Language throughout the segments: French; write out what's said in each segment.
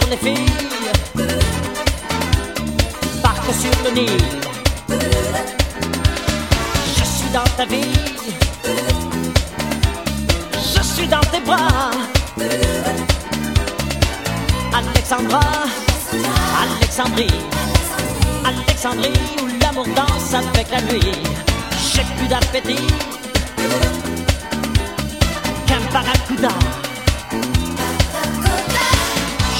sur les filles, parc sur le Nil. Je suis dans ta vie, je suis dans tes bras. Alexandra, Alexandrie, Alexandrie où l'amour danse avec la nuit. J'ai plus d'appétit qu'un barracuda.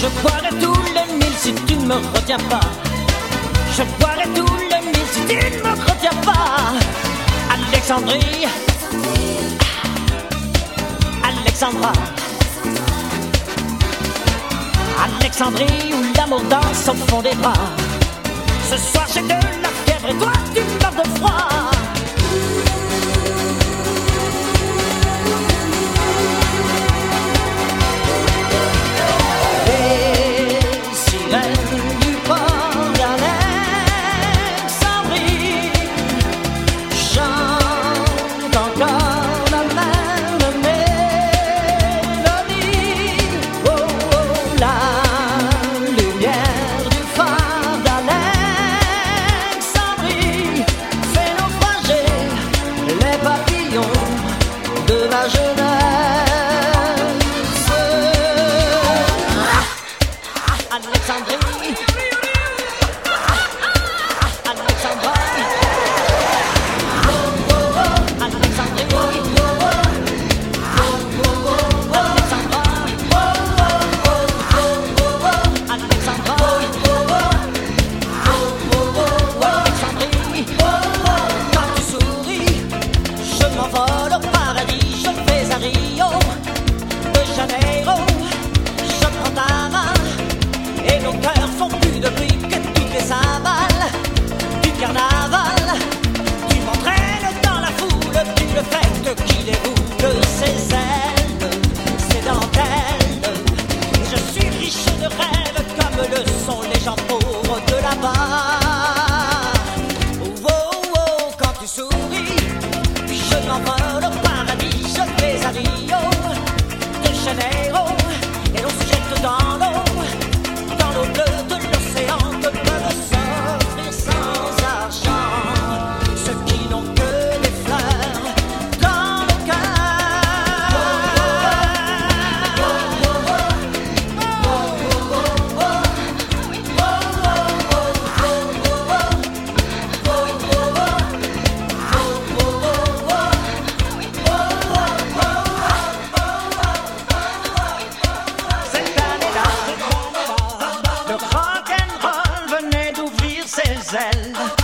Je boirai tous les mille si tu ne me retiens pas. Je boirai tous les mille si tu ne me retiens pas. Alexandrie, Alexandra. Alexandrie où l'amour danse au fond des bras. Ce soir j'ai de la fièvre et toi tu meurs de froid. plus de briques, toutes les cymbales du carnaval. Il m'entraîne dans la foule d'une fête qui déroule ses ailes, ses dentelles. Je suis riche de rêves comme le sont les gens pauvres de là-bas. Oh, oh, oh, quand tu souris, je m'envole says elle.